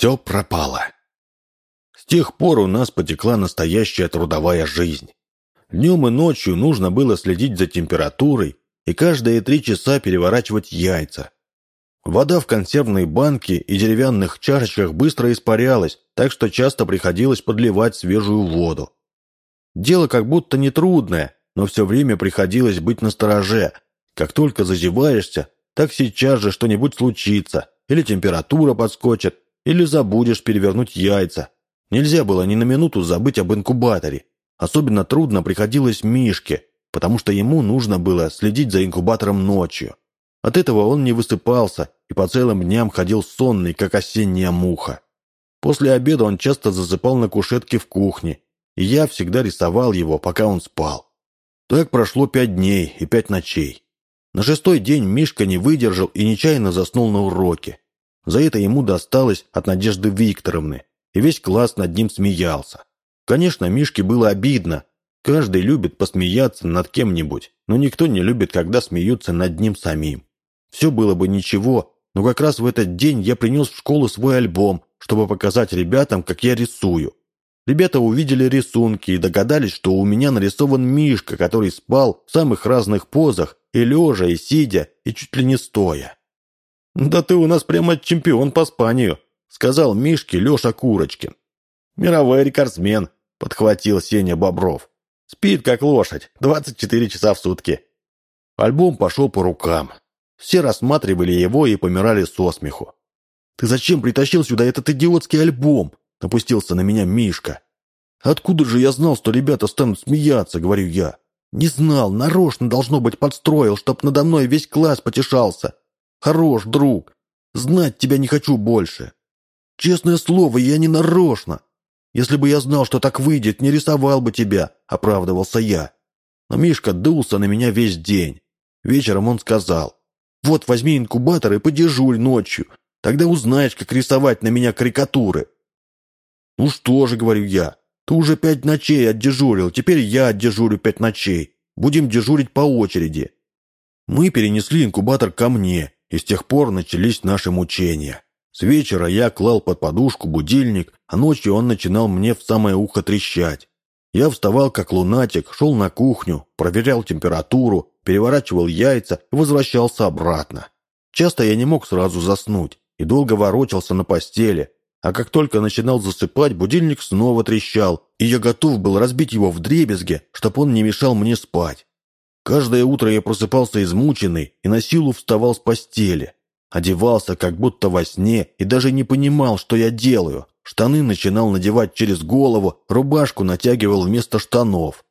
Все пропало. С тех пор у нас потекла настоящая трудовая жизнь. Днем и ночью нужно было следить за температурой и каждые три часа переворачивать яйца. Вода в консервной банке и деревянных чашечках быстро испарялась, так что часто приходилось подливать свежую воду. Дело как будто нетрудное, но все время приходилось быть настороже. Как только зазеваешься, так сейчас же что-нибудь случится, или температура подскочит, или забудешь перевернуть яйца. Нельзя было ни на минуту забыть об инкубаторе. Особенно трудно приходилось Мишке, потому что ему нужно было следить за инкубатором ночью. От этого он не высыпался и по целым дням ходил сонный, как осенняя муха. После обеда он часто засыпал на кушетке в кухне, и я всегда рисовал его, пока он спал. Так прошло пять дней и пять ночей. На шестой день Мишка не выдержал и нечаянно заснул на уроке. За это ему досталось от Надежды Викторовны, и весь класс над ним смеялся. Конечно, Мишке было обидно. Каждый любит посмеяться над кем-нибудь, но никто не любит, когда смеются над ним самим. Все было бы ничего, но как раз в этот день я принес в школу свой альбом, чтобы показать ребятам, как я рисую. Ребята увидели рисунки и догадались, что у меня нарисован Мишка, который спал в самых разных позах, и лежа, и сидя, и чуть ли не стоя. «Да ты у нас прямо чемпион по спанию», — сказал Мишке Леша Курочкин. «Мировой рекордсмен», — подхватил Сеня Бобров. «Спит, как лошадь, 24 часа в сутки». Альбом пошел по рукам. Все рассматривали его и помирали со смеху. «Ты зачем притащил сюда этот идиотский альбом?» — напустился на меня Мишка. «Откуда же я знал, что ребята станут смеяться?» — говорю я. «Не знал, нарочно, должно быть, подстроил, чтоб надо мной весь класс потешался. Хорош, друг. Знать тебя не хочу больше. Честное слово, я не нарочно. Если бы я знал, что так выйдет, не рисовал бы тебя», — оправдывался я. Но Мишка дулся на меня весь день. Вечером он сказал, вот возьми инкубатор и подежурь ночью. Тогда узнаешь, как рисовать на меня карикатуры. Ну что же, говорю я, ты уже пять ночей отдежурил, теперь я отдежурю пять ночей. Будем дежурить по очереди. Мы перенесли инкубатор ко мне, и с тех пор начались наши мучения. С вечера я клал под подушку будильник, а ночью он начинал мне в самое ухо трещать. Я вставал как лунатик, шел на кухню, проверял температуру, переворачивал яйца и возвращался обратно. Часто я не мог сразу заснуть и долго ворочался на постели, а как только начинал засыпать, будильник снова трещал, и я готов был разбить его в дребезге, чтобы он не мешал мне спать. Каждое утро я просыпался измученный и на силу вставал с постели. Одевался, как будто во сне, и даже не понимал, что я делаю. Штаны начинал надевать через голову, рубашку натягивал вместо штанов.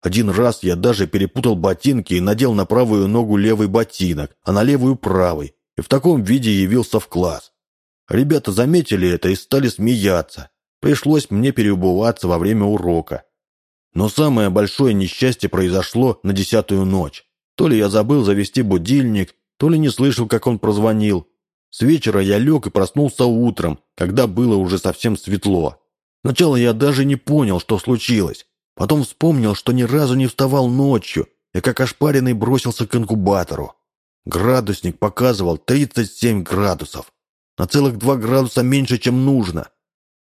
Один раз я даже перепутал ботинки и надел на правую ногу левый ботинок, а на левую правый, и в таком виде явился в класс. Ребята заметили это и стали смеяться. Пришлось мне переубываться во время урока. Но самое большое несчастье произошло на десятую ночь. То ли я забыл завести будильник, то ли не слышал, как он прозвонил. С вечера я лег и проснулся утром, когда было уже совсем светло. Сначала я даже не понял, что случилось. Потом вспомнил, что ни разу не вставал ночью, и как ошпаренный бросился к инкубатору. Градусник показывал 37 градусов. На целых 2 градуса меньше, чем нужно.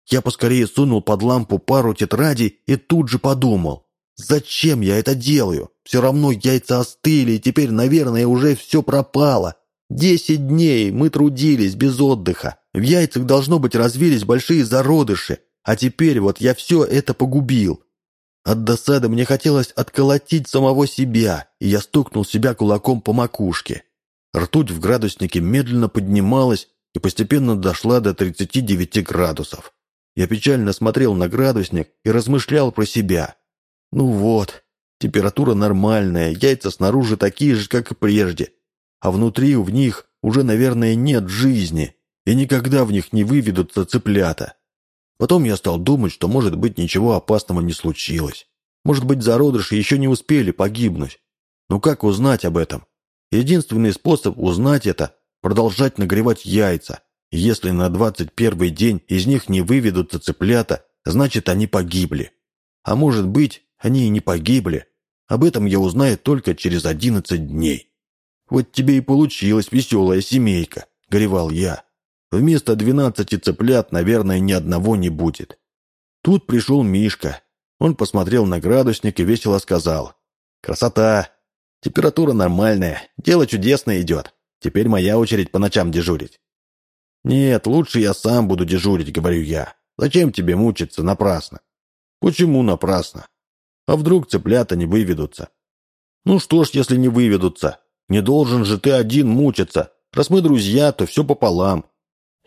Я поскорее сунул под лампу пару тетрадей и тут же подумал. Зачем я это делаю? Все равно яйца остыли, и теперь, наверное, уже все пропало. Десять дней мы трудились без отдыха. В яйцах, должно быть, развились большие зародыши. А теперь вот я все это погубил. От досады мне хотелось отколотить самого себя, и я стукнул себя кулаком по макушке. Ртуть в градуснике медленно поднималась и постепенно дошла до 39 градусов. Я печально смотрел на градусник и размышлял про себя. Ну вот, температура нормальная, яйца снаружи такие же, как и прежде, а внутри в них уже, наверное, нет жизни, и никогда в них не выведутся цыплята. Потом я стал думать, что, может быть, ничего опасного не случилось. Может быть, зародыши еще не успели погибнуть. Но как узнать об этом? Единственный способ узнать это – продолжать нагревать яйца. Если на 21 день из них не выведутся цыплята, значит, они погибли. А может быть, они и не погибли. Об этом я узнаю только через 11 дней. Вот тебе и получилась веселая семейка, горевал я. Вместо двенадцати цыплят, наверное, ни одного не будет. Тут пришел Мишка. Он посмотрел на градусник и весело сказал. «Красота! Температура нормальная, дело чудесное идет. Теперь моя очередь по ночам дежурить». «Нет, лучше я сам буду дежурить», — говорю я. «Зачем тебе мучиться напрасно?» «Почему напрасно? А вдруг цыплята не выведутся?» «Ну что ж, если не выведутся? Не должен же ты один мучиться. Раз мы друзья, то все пополам.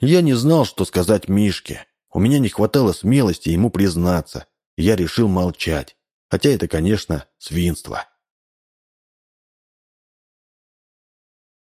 Я не знал, что сказать Мишке. У меня не хватало смелости ему признаться. Я решил молчать. Хотя это, конечно, свинство.